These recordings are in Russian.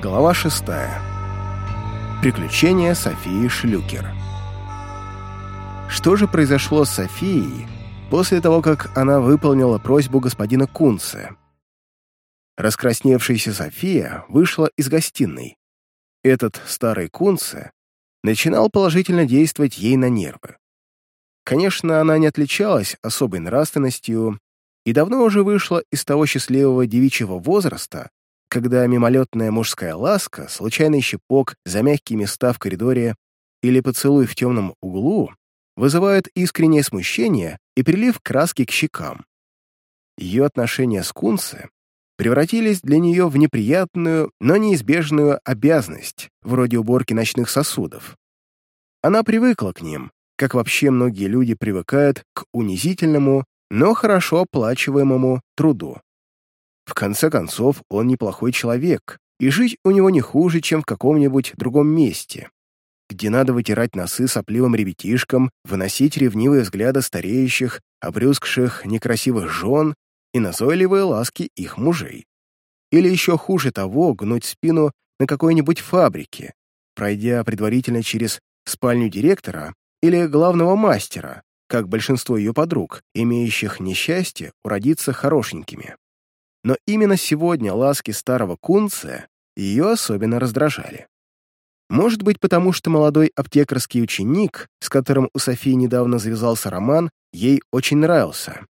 Глава шестая. Приключения Софии Шлюкер. Что же произошло с Софией после того, как она выполнила просьбу господина Кунце? Раскрасневшаяся София вышла из гостиной. Этот старый Кунце начинал положительно действовать ей на нервы. Конечно, она не отличалась особой нравственностью и давно уже вышла из того счастливого девичьего возраста, когда мимолетная мужская ласка, случайный щепок за мягкие места в коридоре или поцелуй в темном углу вызывают искреннее смущение и прилив краски к щекам. Ее отношения с Кунце превратились для нее в неприятную, но неизбежную обязанность, вроде уборки ночных сосудов. Она привыкла к ним, как вообще многие люди привыкают к унизительному, но хорошо оплачиваемому труду. В конце концов, он неплохой человек, и жить у него не хуже, чем в каком-нибудь другом месте, где надо вытирать носы сопливым ребятишкам, выносить ревнивые взгляды стареющих, обрюзгших, некрасивых жен и назойливые ласки их мужей. Или еще хуже того, гнуть спину на какой-нибудь фабрике, пройдя предварительно через спальню директора или главного мастера, как большинство ее подруг, имеющих несчастье уродиться хорошенькими. Но именно сегодня ласки старого кунца ее особенно раздражали. Может быть, потому что молодой аптекарский ученик, с которым у Софии недавно завязался роман, ей очень нравился.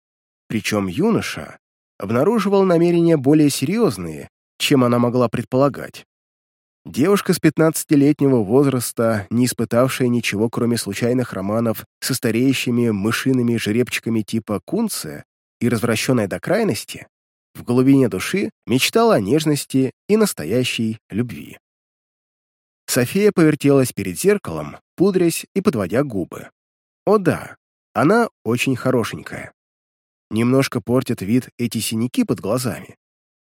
Причем юноша обнаруживал намерения более серьезные, чем она могла предполагать. Девушка с 15-летнего возраста, не испытавшая ничего, кроме случайных романов со стареющими мышиными жеребчиками типа кунце и развращенная до крайности, в глубине души мечтала о нежности и настоящей любви. София повертелась перед зеркалом, пудрясь и подводя губы. О да, она очень хорошенькая. Немножко портят вид эти синяки под глазами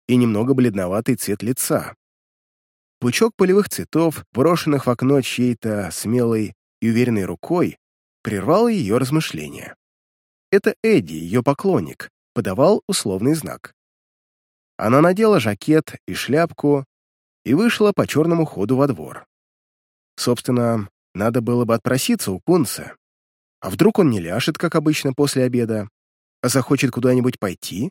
и немного бледноватый цвет лица. Пучок полевых цветов, брошенных в окно чьей-то смелой и уверенной рукой, прервал ее размышления. Это Эдди, ее поклонник, подавал условный знак. Она надела жакет и шляпку и вышла по черному ходу во двор. Собственно, надо было бы отпроситься у Кунца. А вдруг он не ляжет, как обычно, после обеда, а захочет куда-нибудь пойти?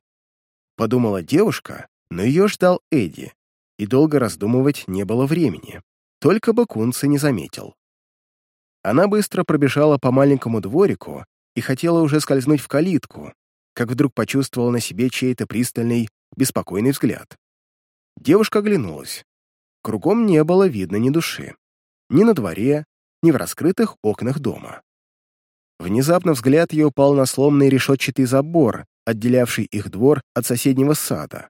Подумала девушка, но ее ждал Эдди, и долго раздумывать не было времени. Только бы Кунца не заметил. Она быстро пробежала по маленькому дворику и хотела уже скользнуть в калитку, как вдруг почувствовала на себе чей-то пристальный беспокойный взгляд. Девушка оглянулась. Кругом не было видно ни души. Ни на дворе, ни в раскрытых окнах дома. Внезапно взгляд ее упал на сломанный решетчатый забор, отделявший их двор от соседнего сада.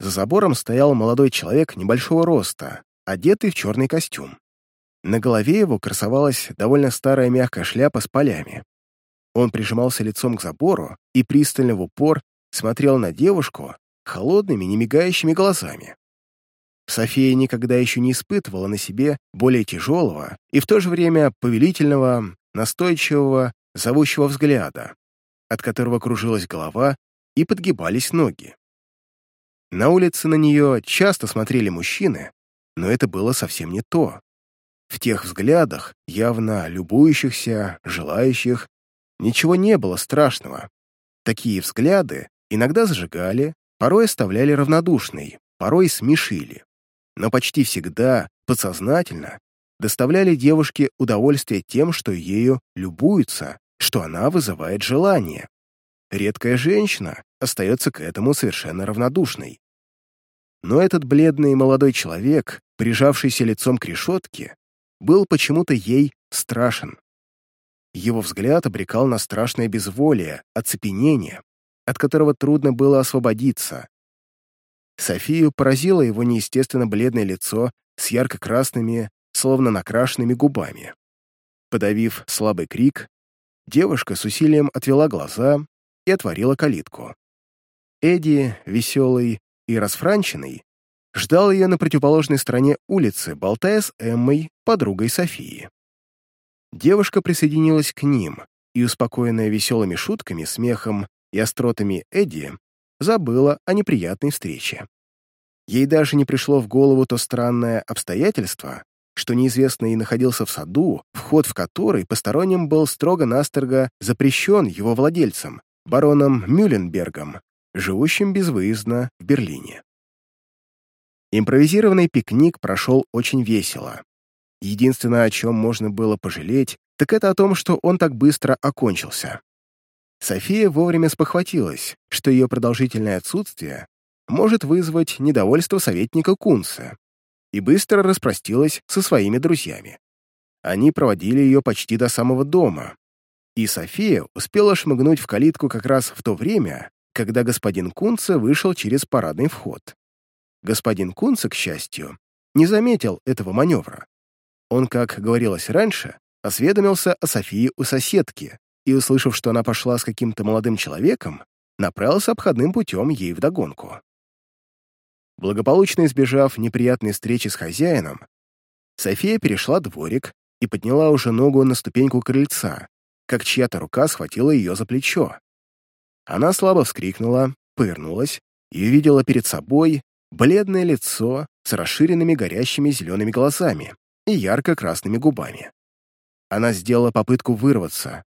За забором стоял молодой человек небольшого роста, одетый в черный костюм. На голове его красовалась довольно старая мягкая шляпа с полями. Он прижимался лицом к забору и пристально в упор смотрел на девушку, холодными, немигающими глазами. София никогда еще не испытывала на себе более тяжелого и в то же время повелительного, настойчивого, зовущего взгляда, от которого кружилась голова и подгибались ноги. На улице на нее часто смотрели мужчины, но это было совсем не то. В тех взглядах, явно любующихся, желающих, ничего не было страшного. Такие взгляды иногда зажигали, порой оставляли равнодушной, порой смешили. Но почти всегда, подсознательно, доставляли девушке удовольствие тем, что ею любуются, что она вызывает желание. Редкая женщина остается к этому совершенно равнодушной. Но этот бледный молодой человек, прижавшийся лицом к решетке, был почему-то ей страшен. Его взгляд обрекал на страшное безволие, оцепенение, от которого трудно было освободиться. Софию поразило его неестественно бледное лицо с ярко-красными, словно накрашенными губами. Подавив слабый крик, девушка с усилием отвела глаза и отворила калитку. Эдди, веселый и расфранченный, ждал ее на противоположной стороне улицы, болтая с Эммой, подругой Софии. Девушка присоединилась к ним и, успокоенная веселыми шутками, смехом и остротами Эдди забыла о неприятной встрече. Ей даже не пришло в голову то странное обстоятельство, что неизвестный находился в саду, вход в который посторонним был строго-настрого запрещен его владельцем, бароном Мюлленбергом, живущим безвыездно в Берлине. Импровизированный пикник прошел очень весело. Единственное, о чем можно было пожалеть, так это о том, что он так быстро окончился. София вовремя спохватилась, что ее продолжительное отсутствие может вызвать недовольство советника Кунса, и быстро распростилась со своими друзьями. Они проводили ее почти до самого дома, и София успела шмыгнуть в калитку как раз в то время, когда господин Кунца вышел через парадный вход. Господин Кунца, к счастью, не заметил этого маневра. Он, как говорилось раньше, осведомился о Софии у соседки и, услышав, что она пошла с каким-то молодым человеком, направился обходным путем ей вдогонку. Благополучно избежав неприятной встречи с хозяином, София перешла дворик и подняла уже ногу на ступеньку крыльца, как чья-то рука схватила ее за плечо. Она слабо вскрикнула, повернулась и увидела перед собой бледное лицо с расширенными горящими зелеными глазами и ярко-красными губами. Она сделала попытку вырваться,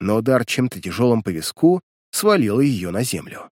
но удар чем-то тяжелым по виску свалил ее на землю.